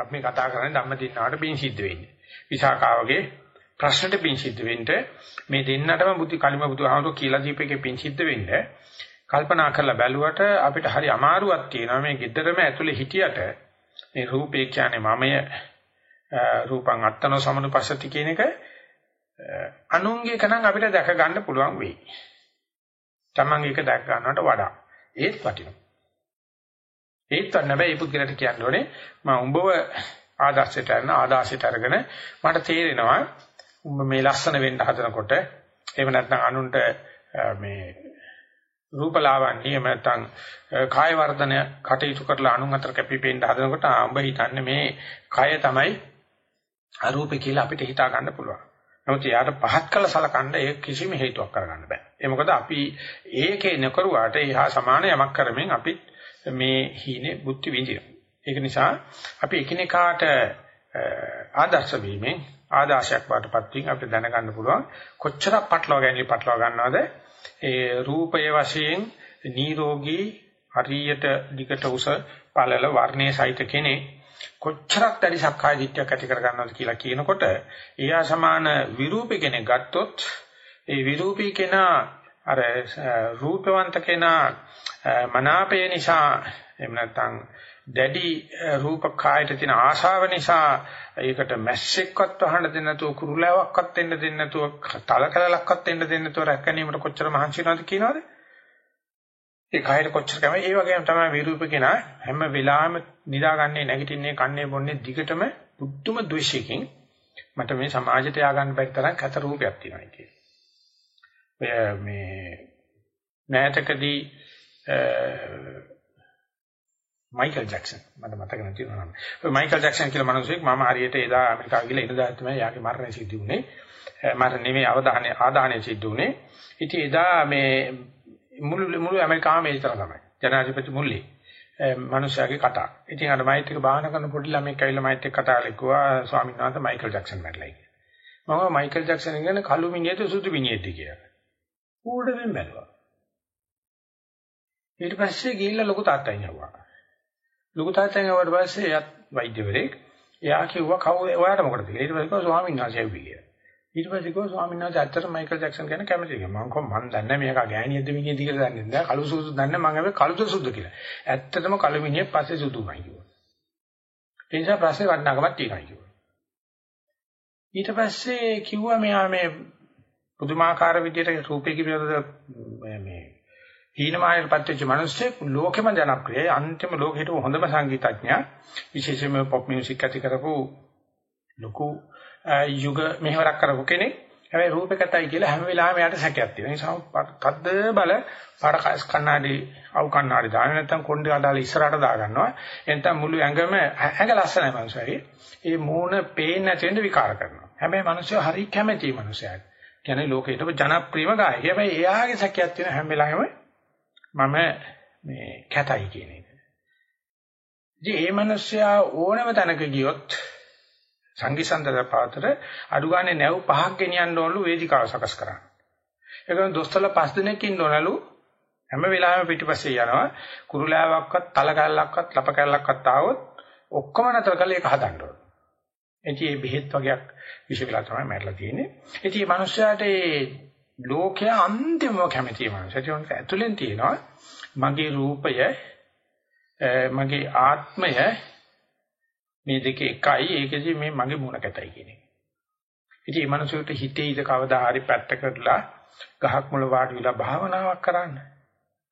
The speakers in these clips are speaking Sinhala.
අපි මේ කතා කරන්නේ ධම්මදින්නාට පින් සිද්ධ වෙන්නේ. විසාකාවගේ ප්‍රශ්නෙට පින් සිද්ධ වෙන්න මේ දෙන්නටම බුද්ධ කලිම බුදුහාමුදුරුවෝ කියලා දීපේකේ පින් සිද්ධ වෙන්න කල්පනා කරලා බැලුවට අපිට හරි අමාරුවක් තියෙනවා මේ gedderම ඇතුලේ හිටියට මේ රූපේ කියන්නේ මමය රූපං අත්තනෝ සමනුපස්සති කියන එක අනුන්ගේ කණන් අපිට දැක ගන්න පුළුවන් වෙයි. Taman එක දැක ගන්නවට වඩා ඒත් වටිනවා. ඒත් නැබැයි මේ පුද්ගලට කියන්න ඕනේ මම උඹව ආදර්ශයට අරන ආදාසයට අරගෙන මට තේරෙනවා උඹ මේ ලස්සන වෙන්න හදනකොට එහෙම නැත්නම් අනුන්ට මේ රූපලාවන්‍ය එහෙම නැත්නම් කාය වර්ධනය කටයුතු කරලා අනුන් අතර කැපිපෙන්න හදනකොට උඹ හිතන්නේ මේ කය තමයි අරූපේ කියලා අපිට හිතා ගන්න පුළුවන්. නමුත් යාට පහත් කළ සලකන්න ඒ කිසිම හේතුවක් කරගන්න බෑ. ඒ මොකද අපි ඒකේ නකරුවාට එහා සමාන යමක් කරමින් අපි මේ හීනේ බුද්ධි විඳිනවා. ඒක නිසා අපි එකිනෙකාට ආදර්ශ වීමෙන් ආදාශයක් වාටපත් වීම අපිට දැනගන්න පුළුවන් කොච්චරක් පටලවා ගැනීම පටලවා ගන්නවද ඒ රූපය වශයෙන් නිරෝගී හරියට දිගට උස පළල වර්ණයේ සහිත කෙනෙක් කොච්චරක් දැඩි සක්කාය දිට්ඨියක් ඇති කර ගන්නවද කියලා කියනකොට එයා සමාන විරූපී කෙනෙක් ගත්තොත් ඒ විරූපී කෙනා අර රූපවන්ත කෙනා මනාපය නිසා එහෙම නැත්නම් දැඩි රූප කායට තියෙන ආශාව නිසා ඒකට මැස්සෙක්වත් වහන්න දෙන්නේ නැතුව කුරුලාවක්වත් දෙන්න දෙන්නේ නැතුව තලකලලක්වත් දෙන්න දෙන්නේ නැතුව රැකගැනීමට කොච්චර මහන්සි වෙනවද කියනවද? ඒ කායට කොච්චර කැමයි ඒ වගේම තමයි විරූපකේන හැම වෙලාවෙම නිදාගන්නේ නැගිටින්නේ කන්නේ බොන්නේ දිගටම බුද්ධම ද්වේෂයෙන් මට මේ සමාජයට ය아가න්න බැරි තරම් කත රූපයක් තියෙනවා කියන්නේ. ඔය මේ නැතකදී මයිකල් ජැක්සන් මට මතක නැති වුණා නම්. ඔය මයිකල් ජැක්සන් කියලා මිනිහෙක් මම හරියට එදා ඇමරිකාව ගිහලා ඉඳලා තමයි යාගේ මරණය සිද්ධ වුණේ. මරණ නෙමෙයි අවධානය ආදාහනය සිද්ධ වුණේ. ඉතින් එදා මේ මුළු මුළු ඇමරිකාවම ඒ තරම තමයි. ජනාධිපති මුල්ලේ. මිනිහාගේ කතා. ඉතින් අර මයිත් එක බාහන කරන පොඩි ළමෙක් ඇවිල්ලා මයිත් එක්ක කතා කරලා කිව්වා ස්වාමීන් වහන්සේ මයිකල් ජැක්සන් මැරලා කියලා. මම මයිකල් ජැක්සන් ගැන කළු මිනිහෙද සුදු මිනිහෙද කියලා. ඌට වෙන් බැලුවා. ඊට පස්සේ ගිහිල්ලා ලොකු තාත්තයි යවුවා. ලොකු තාත්තෙන් ආවට පස්සේ එයාත් වෛද්‍යවරයෙක්. එයා කිව්වා කවුද ඔයාට මොකටද කියලා. ඊට පස්සේ කිව්වා ස්වාමීන් වහන්සේ ඇවිල්ලා කියලා. ඊට පස්සේ කිව්වා ස්වාමීන් වහන්සේ ඇත්තට මයිකල් ජැක්සන් ගැන කැමතිද කියලා. මම කොහොම මන් දන්නේ මේක ගෑණියද මිනිහද කියලා දන්නේ නැහැ. කළු සුදු දන්නේ මම හැබැයි කළුද සුදු කියලා. ඇත්තටම කළු මිනිහෙක් පස්සේ සුදුමයි කිව්වා. ඒ නිසා ප්‍රශ්නේ වටිනාකමක් තියෙනවා කිව්වා. ඊට පස්සේ කිව්වා මෙයා මේ පුදුමාකාර විදිහට රූපේ කිවිවද මේ හීනමානයටපත් වෙච්ච මිනිස්සෙක් ලෝකෙම ජනප්‍රියයි අන්තිම ලෝකෙට හොඳම සංගීතඥයා විශේෂයෙන්ම පොප් මියුසික් ඇති කරපු ලොකු යුග මෙහෙවරක් කරපු කෙනෙක් හැබැයි රූපකතයි කියලා හැම වෙලාවෙම යාට සැකයක් තියෙනවා. ඒ නිසා තද්ද බල පාරකස් කන්නාඩි අවු කන්නාඩි දාන්න නැත්නම් කොණ්ඩේ අදාලා ඉස්සරහට දා ගන්නවා. එතන මුළු ඇඟම ඇඟ ලස්සනයි මනුස්සයගේ. ඒ මූණ පේන්නේ නැති වෙන්න විකාර කරනවා. හැබැයි මනුස්සය හරි කැමැති මනුස්සයෙක්. කියන්නේ ලෝකේට ජනප්‍රියම ගායක. හැබැයි එයාගේ සැකයක් තියෙන හැම වෙලාවෙම මම මේ කැතයි කියන එක. ඉතින් මේ මිනිස්සයා ඕනම තැනක ගියොත් සංගීසන්තර පාතර අඩු ගානේ නැව් පහක් ගෙනියන්න ඕනලු වේදිකාව සකස් කරන්න. ඒකෙන් දොස්තරල පස් දිනක් ඉන්න ඕනලු හැම වෙලාවෙම පිටිපස්සේ යනවා කුරුලාවක්වත් තල කැල්ලක්වත් ලප කැල්ලක්වත් ආවොත් ඔක්කොම නතර කරලා ඒක හදන්න ඕන. ඉතින් මේ බෙහෙත් වගේක් විශ් වෙලා තමයි මැරලා තියෙන්නේ. ඉතින් මේ මිනිස්යාට ඒ ලෝකයා අන්තිමව කැමති මනුස්සය. ඒක ඇතුලෙන් තියෙනවා මගේ රූපය මගේ ආත්මය මේ දෙක එකයි ඒකදී මේ මගේ මුණ කැතයි කියන එක. ඉතින් මේ මනුස්සයට හිතේ ඉඳ කවදා හරි පැත්ත කරලා ගහක් මුල වාඩි වෙලා භාවනාවක් කරන්න.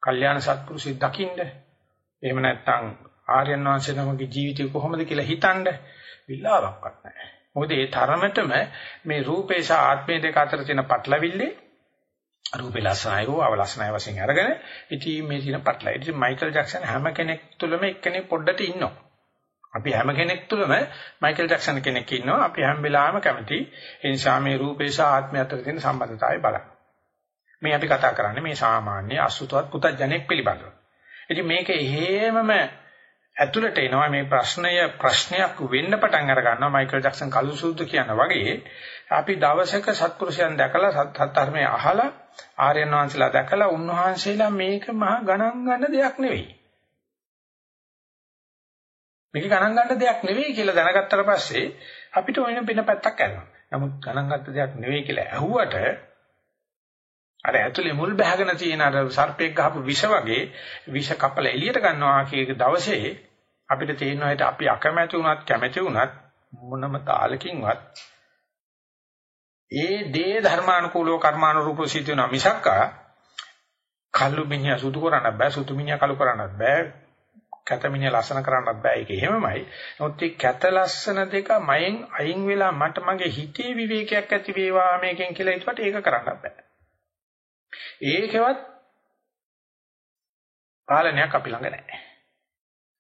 කල්යාණ සත්පුරුෂය දකින්න. එහෙම නැත්නම් ආර්යයන් වහන්සේ නමගේ ජීවිතය කොහොමද කියලා හිතන්න විලාවක්වත් නැහැ. මොකද ඒ තරමටම මේ රූපේ සහ ආත්මේ දෙක අතර තියෙන පටලවිල්ලේ රූපේ ලස්සනයි හෝ අවලස්සනයි වශයෙන් අරගෙන ඉතින් මේ තියෙන පටලයි. ඉතින් මයිකල් ජැක්සන් හැම කෙනෙක් තුළම එක්කෙනෙක් පොඩ්ඩට ඉන්නවා. අපි හැම කෙනෙක් තුළම මයිකල් ජැක්සන් කෙනෙක් ඉන්නවා. අපි හැම වෙලාවෙම කැමති ඒ නිසා මේ රූපේ සහ ආත්මය අතර තියෙන සම්බන්ධතාවය බලන්න. මේ අපි කතා කරන්නේ මේ සාමාන්‍ය අසුතවත් පුතඥෙක් පිළිබඳව. ඉතින් මේක එහෙමම ඇතුළට එනවා මේ ප්‍රශ්නය ප්‍රශ්නයක් වෙන්න පටන් අර ගන්නවා. මයිකල් ජැක්සන් කළු සුදු කියන වගේ අපි දවසක සත්පුරුෂයන් දැකලා සත් ධර්මයේ අහලා ආර්යයන් වහන්සේලා දැකලා උන්වහන්සේලා මේක මහා ගණන් ගන්න දෙයක් නෙවෙයි. මේක ගණන් ගන්න දෙයක් නෙවෙයි කියලා දැනගත්තට පස්සේ අපිට වෙන වෙන පැත්තක් යනවා. නමුත් ගණන් ගන්න දෙයක් නෙවෙයි කියලා ඇහුවට අර ඇතුලේ මුල් බහගෙන තියෙන අර සර්පෙක් ගහපු විෂ වගේ විෂ කපල එළියට ගන්නවා. කියන දවසේ අපිට තේරෙනවා හිට අපි අකමැති වුණත් කැමැති වුණත් මොනම තාලකින්වත් ඒ දේ ධර්මානුකූලව කර්මානුරූපව සිද්ධ වෙනවා මිසක්කා කල්ලු මිනිහා සුදු කරන්න බෑ සුදු මිනිහා කළු කරන්න බෑ කැත මිනිහා ලස්සන කරන්නත් බෑ. ඒක එහෙමමයි. නමුත් මේ කැත ලස්සන දෙක මයෙන් අයින් වෙලා මට මගේ හිතේ විවේකයක් ඇති වේවා මේකෙන් කියලා හිතුවට ඒක කරන්න බෑ. ඒකවත් පාලනයක් අපි ළඟ නැහැ.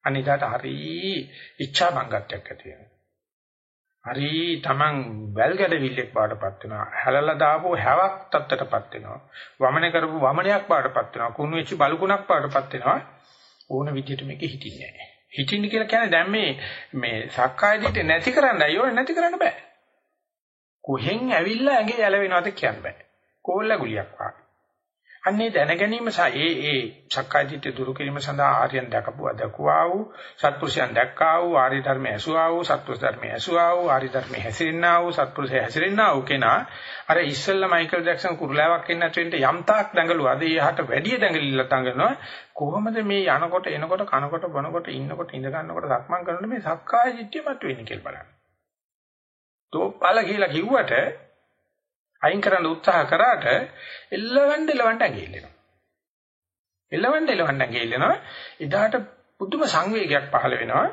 අනිදාට හරි ඉච්ඡා බංගත්වයක් ඇති වෙනවා හරි Taman වැල්ගඩවිල්ලෙක් බාටපත් වෙනවා. හැලලා දාපු හැවක් තත්ත්වයටපත් වෙනවා. වමන කරපු වමනයක් බාටපත් වෙනවා. කුණු වෙච්ච බලුකුණක් බාටපත් වෙනවා. ඕන විදිහට මේක හිටින්නේ නැහැ. හිටින්න කියලා කියන්නේ දැන් මේ මේ සක්කාය දිට නැති කරන්නයි ඕනේ නැති කරන්න බෑ. කොහෙන් ඇවිල්ලා ඇඟේ යලවෙනවද කියන්න බෑ. කෝල්ල ගුලියක් වගේ. අන්නේ දැන ගැනීම සහ ඒ ඒ සක්කාය දිට්ඨිය දුරු කිරීම සඳහා ආර්යයන් දැකපුවා දක්වා වූ සත්පුරුෂයන් දැක්කා වූ ආර්ය ධර්මයේ ඇසුවා වූ සත්පුරුෂ ධර්මයේ ඇසුවා වූ ආර්ය ධර්මයේ හැසිරෙන්නා වූ සත්පුරුෂය හැසිරෙන්නා වූ කෙනා අර ඉස්සෙල්ලා මයිකල් ජැක්සන් කුරුලාවක් එන්න නැතුවෙන්ට යම් තාක් දඟලුවාද ඊහට වැඩි දඟලිල්ල දඟලනවා කොහොමද මේ යනකොට එනකොට කනකොට බොනකොට ඉන්නකොට ඉඳ ගන්නකොට සක්මන් කරනකොට මේ සක්කාය දිට්ඨිය මතුවෙන්නේ කියලා බලන්න. තෝපල කියලා කිව්වට අයින් කරන්න උත්සාහ කරාට එල්ලවන්න එලවන්න ඇඟිල්ලෙනවා. එල්ලවන්න එලවන්න ඇඟිල්ලෙනවා. එදාට පුදුම සංවේගයක් පහළ වෙනවා.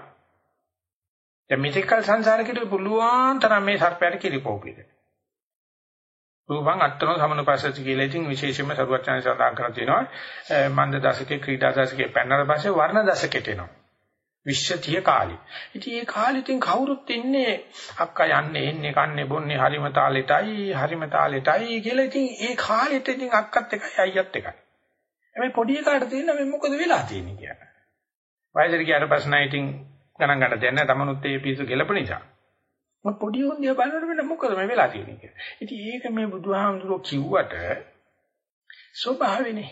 දැන් මෙතෙක්කල් සංසාරේ කිරි පුළුවන් තරම් මේ සර්පයට කිරිපෝපිද. රූපං අත්තන සමනුපස්සති කියලා ඉතින් විශේෂයෙන්ම සරුවචන සඳහන් කරලා තියෙනවා. මන්ද දශකේ ක්‍රීඩා දශකේ පෙන්නන පස්සේ වර්ණ දශකයට එනවා. විශ්වතිය කාලේ. ඉතින් ඒ කාලෙකින් කවුරුත් ඉන්නේ අක්කා යන්නේ එන්නේ කන්නේ බොන්නේ හරිම තාලෙටයි හරිම තාලෙටයි කියලා ඉතින් ඒ කාලෙට ඉතින් අක්කත් එකයි අයියත් එකයි. හැබැයි පොඩි එකාට තියෙන මේ මොකද වෙලා තියෙන්නේ කියලා. වයසට ගියාට පස්සේ නයි ඉතින් ගණන් ගන්න දෙන්නේ නැහැ තමනුත් ඒ පිස්සු ගෙලප නිසා. මොකද පොඩි උන්දිය බලනකොට වෙන මොකද මේ වෙලා තියෙන්නේ කියලා. ඉතින් ඒක මේ බුදුහාමුදුරුවෝ කිව්වට ස්වභාවයනේ.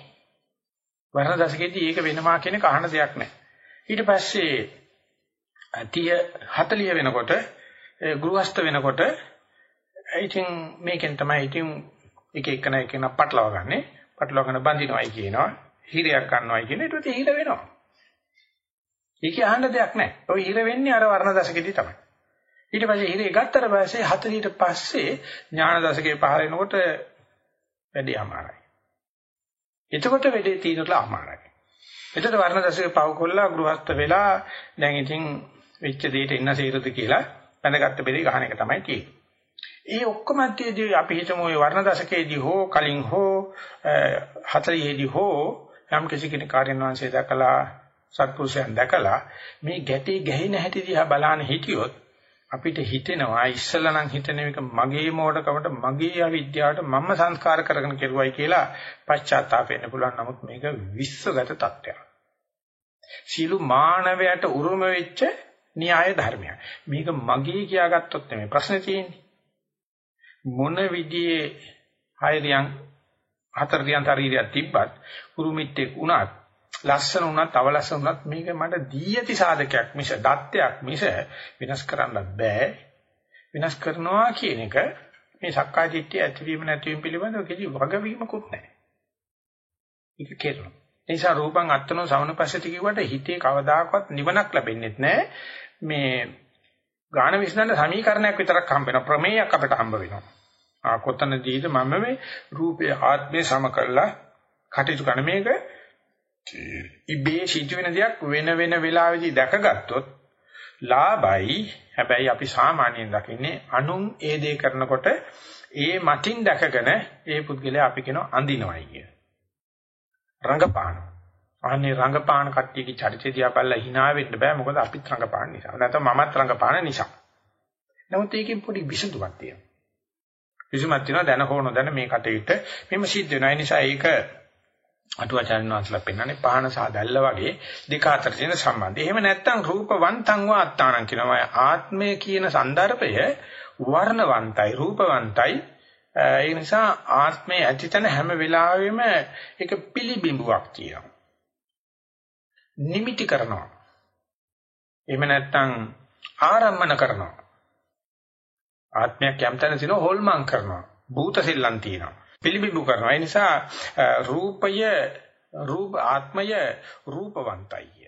වර්ණ දශකයේදී ඒක වෙනවා කියන කහන දෙයක් නැහැ. ඊට පස්සේ 30 40 වෙනකොට ගෘහස්ත වෙනකොට ඉතින් මේකෙන් තමයි ඉතින් එක එකන එකන පටලවා ගන්නෙ. පටලවා ගන්න බඳිනවයි කියනවා. හිරයක් ගන්නවයි කියන ඊට පස්සේ හිර වෙනවා. ඒක අහන්න දෙයක් නැහැ. ඔය හිර වෙන්නේ අර වර්ණ දශකෙදී තමයි. ඊට පස්සේ හිරේ ගත්තට පස්සේ 40ට පස්සේ ඥාන දශකේ පහල වෙනකොට වැඩි අමාරුයි. එතකොට වැඩේ තීනටලා අමාරුයි. එතකොට වර්ණ දශකේ පව කොල්ලා ගෘහස්ත වෙලා දැන් ඉතින් වෙච්ච දෙයට ඉන්න සීරද කියලා බඳගත්ත බෙදී ගහන එක තමයි තියෙන්නේ. ඒ ඔක්කොම ඇත්තේදී අපි හිතමු ওই වර්ණ දශකයේදී හෝ කලින් හෝ 40ේදී හෝ යම් කිසි කෙනෙක් කාර්යන වංශය දැකලා සත්පුරුෂයන් දැකලා මේ ගැටේ ගැහෙන හැටි දිහා බලන හිටියොත් අපිට හිතෙනවා ඉස්සලා නම් හිතන එක මගේ මෝඩකමට මගේ අවිද්‍යාවට මම සංස්කාර කරගෙන කෙරුවයි කියලා පශ්චාත්තාප වෙන්න පුළුවන් නමුත් මේක විශ්වගත තත්ත්වයක්. සීළු මානවයට උරුම වෙච්ච න්‍යාය ධර්මයක්. මේක මගේ කියාගත්තොත් නෙමෙයි ප්‍රශ්නේ තියෙන්නේ. මොන විදිහේ හයරියන් හතරියන් ශරීරයක් තිබ්බත් කුරුමිත්තෙක් වුණත් ලස්සන වුණත් අවලස්සන වුණත් මේක මට දී ඇති සාධකයක් මිස දත්තයක් මිස විනාශ කරන්න බෑ. විනාශ කරනවා කියන එක මේ සක්කාය දිට්ඨිය ඇතිවීම නැතිවීම පිළිබඳව කිසි වගවීමකුත් නැහැ ඒක කෙරෙනවා. ඒ නිසා රූපං අත්තනෝ සමනපස්සති කිව්වට හිතේ කවදාකවත් නිවනක් ලැබෙන්නේ නැහැ මේ ගාන විශ්නන සමීකරණයක් විතරක් හම්බ වෙනවා. ප්‍රමේයයක් අපිට හම්බ වෙනවා. ආ කොතනදීද මම මේ රූපේ ආත්මේ සම කරලා කටයුතු කරන මේක ඉබේ සිදුවෙන දෙයක් වෙන වෙන වෙලාවෙදී දැකගත්තොත් ලාභයි හැබැයි අපි සාමාන්‍යයෙන් දකින්නේ අනුන් ඒ දේ කරනකොට ඒ මතින් දැකගෙන ඒ පුද්ගලයා අපි කියන අඳිනවයි කිය. රංගපාන. අනේ රංගපාන කට්ටියගේ චරිතය දිහා බලලා hina වෙන්න බෑ මොකද අපිත් රංගපාන නිසා. නැත්නම් මමත් රංගපාන නිසා. නමුත් ඒකෙන් පොඩි විසඳුමක් තියෙනවා. විසඳුමක් තියෙනවා දැන හෝ නොදැන මේ කටයුත්ත මෙම සිද්ධ වෙනවා. ඒ නිසා ඒක අටුවාචාරින් වහන්සලා පෙන්වන්නේ පහන සහ දැල්ල වගේ දෙක අතර තියෙන සම්බන්ධය. එහෙම නැත්නම් රූපවන්තං වා අත්තානං කියනවා. ආත්මය කියන સંદર્ભය වර්ණවන්තයි, රූපවන්තයි. ඒ නිසා ආත්මය ඇතිතන හැම වෙලාවෙම ඒක පිළිබිඹුවක් තියෙනවා. නිමිටි කරනවා. එහෙම නැත්නම් ආරම්මන කරනවා. ආත්මයක් යම්තන සිනෝ හොල්මන් කරනවා. භූත සෙල්ලම් තියෙනවා. පිළිබිඹු කරනවා. ඒ නිසා රූපය රූප ආත්මය රූපවන්තයි.